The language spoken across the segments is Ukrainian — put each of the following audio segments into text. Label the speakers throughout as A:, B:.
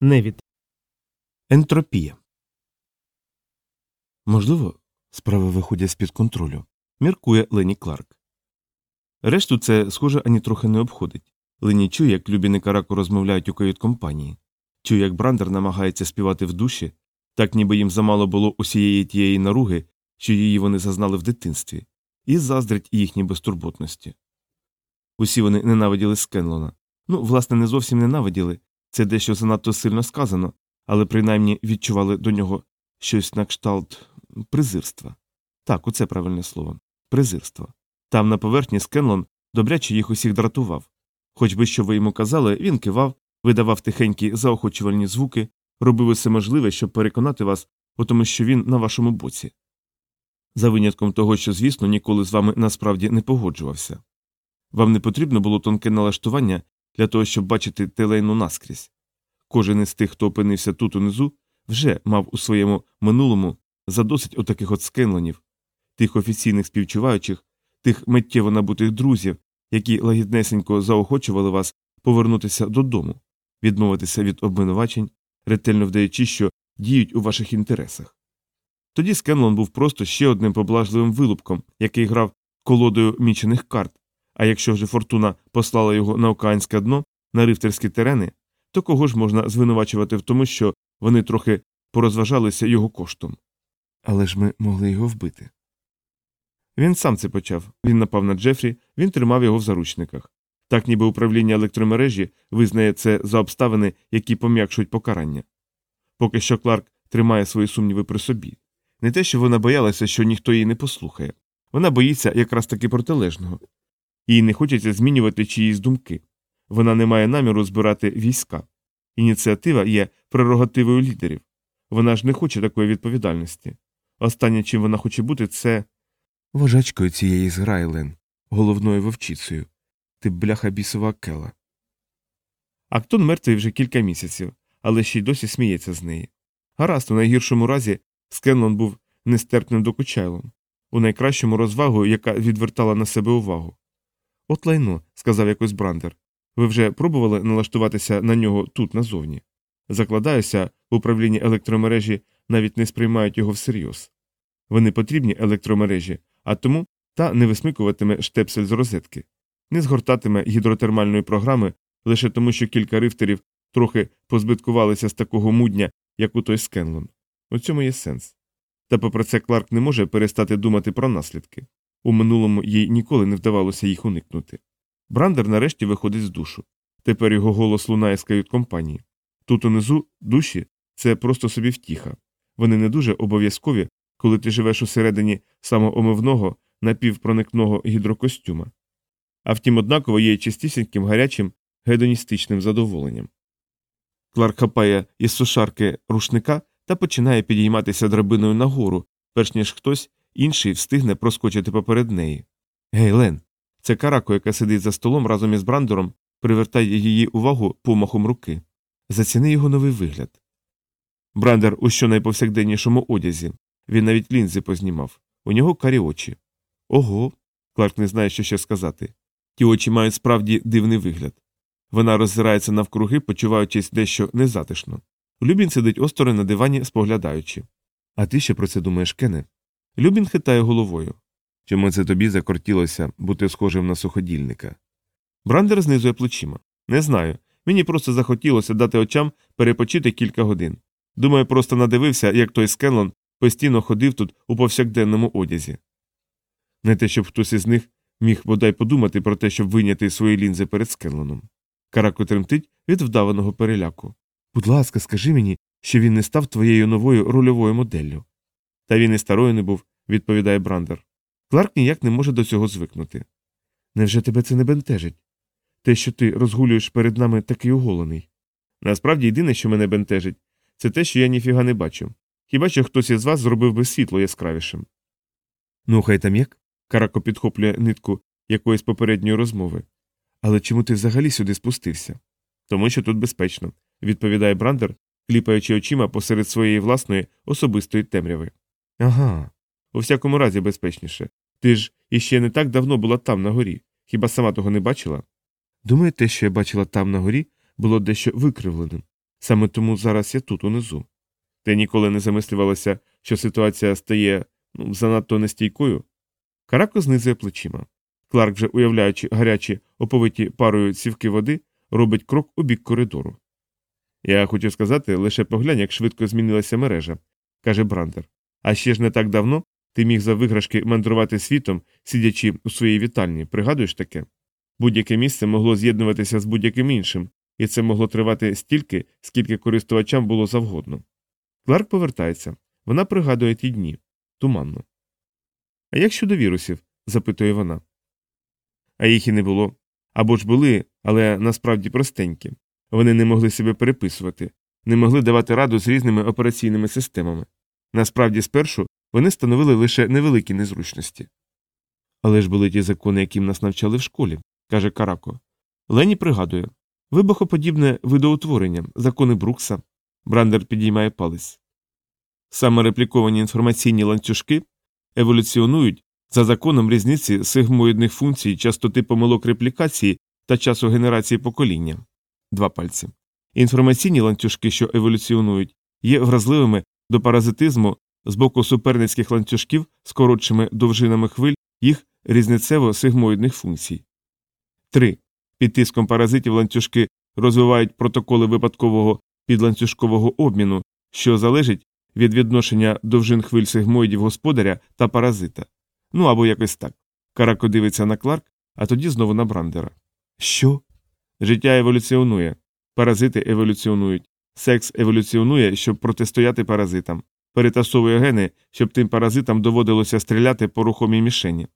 A: Невід.
B: Ентропія. Можливо, справи виходять з-під контролю, міркує Лені Кларк. Решту це, схоже, ані трохи не обходить. Лені чує, як Любін і розмовляють у кают-компанії. Чує, як Брандер намагається співати в душі, так ніби їм замало було усієї тієї наруги, що її вони зазнали в дитинстві, і заздрить їхній безтурботності. Усі вони ненавиділи Скенлона. Ну, власне, не зовсім ненавиділи, це дещо занадто сильно сказано, але принаймні відчували до нього щось на кшталт презирства. Так, оце правильне слово презирства. Там на поверхні Скенлон добряче їх усіх дратував. Хоч би що ви йому казали, він кивав, видавав тихенькі заохочувальні звуки, робив усе можливе, щоб переконати вас у тому, що він на вашому боці. За винятком того, що, звісно, ніколи з вами насправді не погоджувався. Вам не потрібно було тонке налаштування для того, щоб бачити телейну наскрізь. Кожен із тих, хто опинився тут унизу, вже мав у своєму минулому задосить отаких от скенлонів, тих офіційних співчуваючих, тих миттєво набутих друзів, які лагіднесенько заохочували вас повернутися додому, відмовитися від обвинувачень, ретельно вдаючи, що діють у ваших інтересах. Тоді Скенлон був просто ще одним поблажливим вилупком, який грав колодою мічених карт, а якщо вже фортуна послала його на океанське дно, на рифтерські терени, то кого ж можна звинувачувати в тому, що вони трохи порозважалися його коштом. Але ж ми могли його вбити. Він сам це почав. Він напав на Джефрі, він тримав його в заручниках. Так ніби управління електромережі визнає це за обставини, які пом'якшують покарання. Поки що Кларк тримає свої сумніви при собі. Не те, що вона боялася, що ніхто її не послухає. Вона боїться якраз таки протилежного. Їй не хочеться змінювати чиїсь думки. Вона не має наміру збирати війська. Ініціатива є прерогативою лідерів. Вона ж не хоче такої відповідальності. Останнє, чим вона хоче бути, це вожачкою цієї зграї, Лен, головною вовчицею. Ти бляха бісова кела. Актон мертвий вже кілька місяців, але ще й досі сміється з неї. Гаразд, у найгіршому разі Скенлон був нестерпним докучайлом, у найкращому розвагою, яка відвертала на себе увагу. От лайно, сказав якось Брандер. Ви вже пробували налаштуватися на нього тут назовні. Закладаюся, в управлінні електромережі навіть не сприймають його всерйоз. Вони потрібні електромережі, а тому та не висмикуватиме штепсель з розетки, не згортатиме гідротермальної програми лише тому, що кілька рифтерів трохи позбиткувалися з такого мудня, як у той Скенлон. У цьому є сенс. Та попри це Кларк не може перестати думати про наслідки. У минулому їй ніколи не вдавалося їх уникнути. Брандер нарешті виходить з душу. Тепер його голос лунає з кают-компанії. Тут унизу душі це просто собі втіха. Вони не дуже обов'язкові, коли ти живеш усередині самоомивного напівпроникного гідрокостюма. А втім, однаково є чистісіньким гарячим гедоністичним задоволенням. Кларк хапає із сушарки рушника та починає підійматися драбиною нагору, перш ніж хтось інший встигне проскочити поперед неї. Гей, Лен, це карако, яка сидить за столом разом із Брандером, привертає її увагу помахом руки. Заціни його новий вигляд. Брандер у щонайповсякденнішому одязі. Він навіть лінзи познімав. У нього карі очі. Ого. Кларк не знає, що ще сказати. Ті очі мають справді дивний вигляд. Вона роззирається навкруги, почуваючись дещо незатишно. Любін сидить осторонь на дивані, споглядаючи. А ти ще про це думаєш, Кене? Любін хитає головою. Чому це тобі закортілося бути схожим на суходільника? Брандер знизує плечима. Не знаю. Мені просто захотілося дати очам перепочити кілька годин. Думаю, просто надивився, як той Скенлон постійно ходив тут у повсякденному одязі. Не те, щоб хтось із них міг бодай подумати про те, щоб вийняти свої лінзи перед Скенлоном. Карако тремтить від вдаваного переляку. Будь ласка, скажи мені, що він не став твоєю новою рольовою моделлю. Та він і старою не був, відповідає Брандер. Кларк ніяк не може до цього звикнути. Невже тебе це не бентежить? Те, що ти розгулюєш перед нами такий оголений. Насправді єдине, що мене бентежить, це те, що я ніфіга не бачу. Хіба що хтось із вас зробив би світло яскравішим. Ну, хай там як. Карако підхоплює нитку якоїсь попередньої розмови. Але чому ти взагалі сюди спустився? Тому що тут безпечно, відповідає Брандер, кліпаючи очима посеред своєї власної особистої темряви. Ага, у всякому разі безпечніше. Ти ж іще не так давно була там на горі. Хіба сама того не бачила? Думаю, те, що я бачила там на горі, було дещо викривленим. Саме тому зараз я тут, унизу. Ти ніколи не замислювалася, що ситуація стає ну, занадто нестійкою? Карако знизує плечима. Кларк, вже уявляючи гарячі, оповиті парою цівки води, робить крок у бік коридору. Я хочу сказати, лише поглянь, як швидко змінилася мережа, каже Брандер. А ще ж не так давно ти міг за виграшки мандрувати світом, сидячи у своїй вітальні, пригадуєш таке? Будь-яке місце могло з'єднуватися з будь-яким іншим, і це могло тривати стільки, скільки користувачам було завгодно. Кларк повертається. Вона пригадує ті дні туманно. А як щодо вірусів? запитує вона. А їх і не було. Або ж були, але насправді простенькі. Вони не могли себе переписувати, не могли давати раду з різними операційними системами. Насправді, спершу вони становили лише невеликі незручності. Але ж були ті закони, яким нас навчали в школі, каже Карако. Лені пригадує вибухоподібне видоутворення, закони Брукса. Брандер підіймає палець. Саме репліковані інформаційні ланцюжки еволюціонують за законом різниці сигмоїдних функцій, частоти помилок реплікації та часу генерації покоління. Два пальці. Інформаційні ланцюжки, що еволюціонують, є вразливими до паразитизму з боку суперницьких ланцюжків з коротшими довжинами хвиль їх різницево сигмоїдних функцій. 3. Під тиском паразитів ланцюжки розвивають протоколи випадкового підланцюжкового обміну, що залежить від відношення довжин хвиль сигмоїдів господаря та паразита. Ну або якось так. Карако дивиться на Кларк, а тоді знову на Брандера. Що? Життя еволюціонує, паразити еволюціонують, секс еволюціонує, щоб протистояти паразитам, перетасовує гени, щоб тим паразитам доводилося стріляти по рухомій мішені.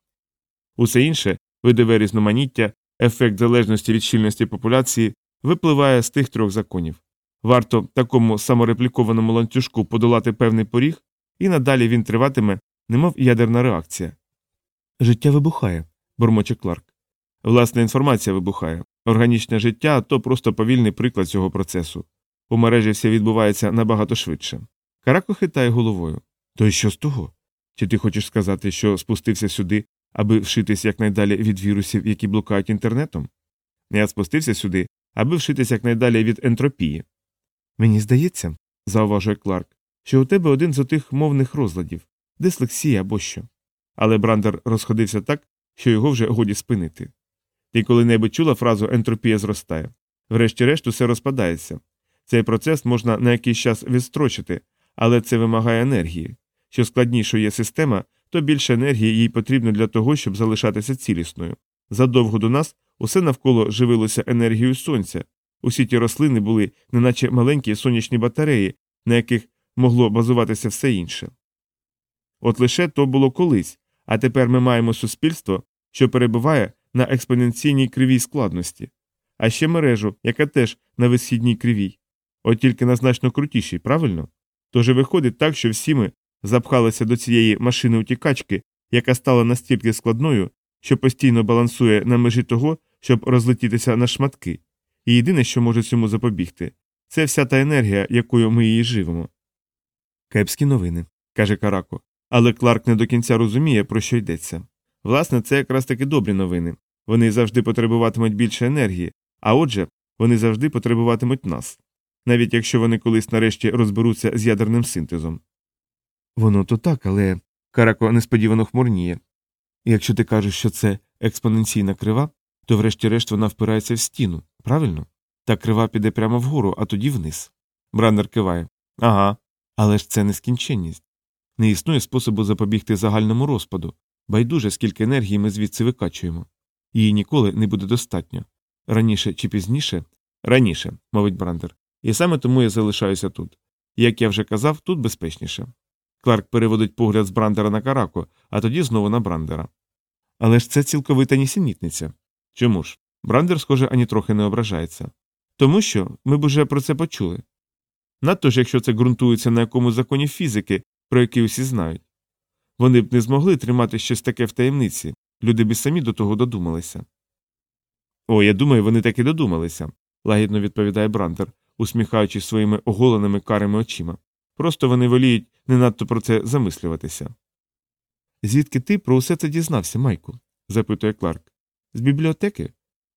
B: Усе інше, видове різноманіття, ефект залежності від щільності популяції, випливає з тих трьох законів. Варто такому самореплікованому ланцюжку подолати певний поріг, і надалі він триватиме, немов ядерна реакція. Життя вибухає, бурмоче Кларк. Власна інформація вибухає. Органічне життя то просто повільний приклад цього процесу. У мережі все відбувається набагато швидше. Карако хитає головою. То й що з того? Чи ти хочеш сказати, що спустився сюди, аби вшитись якнайдалі від вірусів, які блукають інтернетом? Я спустився сюди, аби вшитись якнайдалі від ентропії. Мені здається, зауважує Кларк, що у тебе один з отих мовних розладів дислексія або що. Але Брандер розходився так, що його вже годі спинити. Ти коли-небудь чула фразу ентропія зростає. Врешті-решт усе розпадається. Цей процес можна на якийсь час відстрочити, але це вимагає енергії. Що складнішою є система, то більше енергії їй потрібно для того, щоб залишатися цілісною. Задовго до нас усе навколо живилося енергією сонця. Усі ті рослини були неначе маленькі сонячні батареї, на яких могло базуватися все інше. От лише то було колись, а тепер ми маємо суспільство, що перебуває на експоненційній кривій складності, а ще мережу, яка теж на висхідній кривій. От тільки на значно крутішій, правильно? Тож виходить так, що всі ми запхалися до цієї машини утікачки, яка стала настільки складною, що постійно балансує на межі того, щоб розлетітися на шматки. І єдине, що може цьому запобігти, це вся та енергія, якою ми її живемо. Кепські новини, каже Карако. Але Кларк не до кінця розуміє, про що йдеться. Власне, це якраз таки добрі новини. Вони завжди потребуватимуть більше енергії, а отже, вони завжди потребуватимуть нас, навіть якщо вони колись нарешті розберуться з ядерним синтезом. Воно то так, але Карако несподівано хмурніє. Якщо ти кажеш, що це експоненційна крива, то врешті-решт вона впирається в стіну, правильно? Та крива піде прямо вгору, а тоді вниз. Браннер киває. Ага. Але ж це нескінченність. Не існує способу запобігти загальному розпаду, байдуже, скільки енергії ми звідси викачуємо. Її ніколи не буде достатньо. Раніше чи пізніше? Раніше, мовить Брандер. І саме тому я залишаюся тут. Як я вже казав, тут безпечніше. Кларк переводить погляд з Брандера на Карако, а тоді знову на Брандера. Але ж це цілковита нісенітниця. Чому ж? Брандер, схоже, ані трохи не ображається. Тому що ми б уже про це почули. Надто ж, якщо це ґрунтується на якомусь законі фізики, про який усі знають. Вони б не змогли тримати щось таке в таємниці, люди б і самі до того додумалися. О, я думаю, вони таки додумалися, лагідно відповідає Брандер, усміхаючись своїми оголеними карими очима. Просто вони воліють не надто про це замислюватися. Звідки ти про усе це дізнався, Майку? запитує Кларк. З бібліотеки?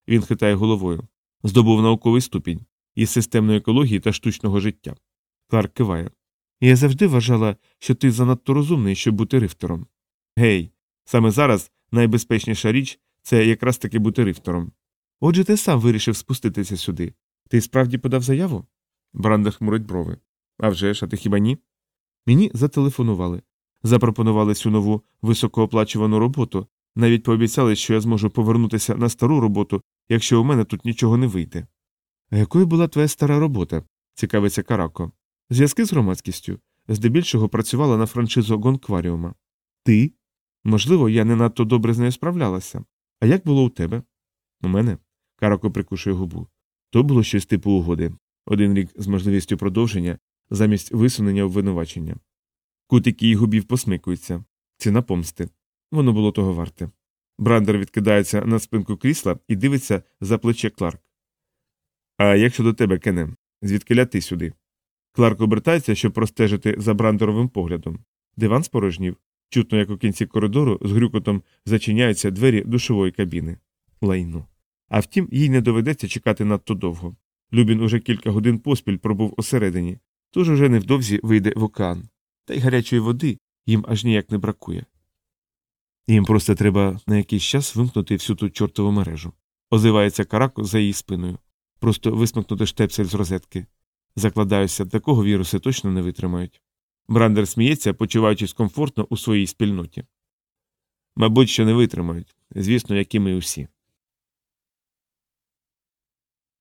B: Він хитає головою. Здобув науковий ступінь. із системної екології та штучного життя. Кларк киває. Я завжди вважала, що ти занадто розумний, щоб бути рифтером. Гей, саме зараз найбезпечніша річ це якраз таки бути рифтером. Отже, ти сам вирішив спуститися сюди. Ти справді подав заяву? Брандер хмурить брови. А вже ж, а ти хіба ні? Мені зателефонували. Запропонували цю нову високооплачувану роботу, навіть пообіцяли, що я зможу повернутися на стару роботу, якщо у мене тут нічого не вийде. Якою була твоя стара робота? цікавиться Карако. Зв'язки з громадськістю. Здебільшого працювала на франшизу Гонкваріума. Ти? Можливо, я не надто добре з нею справлялася. А як було у тебе? У мене? Карако прикушує губу. То було щось типу угоди. Один рік з можливістю продовження замість висунення обвинувачення. Кутики її губів посмикуються. Ціна помсти. Воно було того варте. Брандер відкидається на спинку крісла і дивиться за плече Кларк. А як щодо тебе, Кене? Звідки ти сюди? Кларк обертається, щоб простежити за брандеровим поглядом. Диван спорожнів. Чутно, як у кінці коридору з грюкотом зачиняються двері душової кабіни. Лайно. А втім, їй не доведеться чекати надто довго. Любін уже кілька годин поспіль пробув усередині, тож уже невдовзі вийде в океан. Та й гарячої води їм аж ніяк не бракує. Їм просто треба на якийсь час вимкнути всю ту чортову мережу. Озивається карако за її спиною. Просто висмикнути штепсель з розетки. Закладаюся, такого віруси точно не витримають. Брандер сміється, почуваючись комфортно у своїй спільноті. Мабуть, що не витримають, звісно, як і ми усі.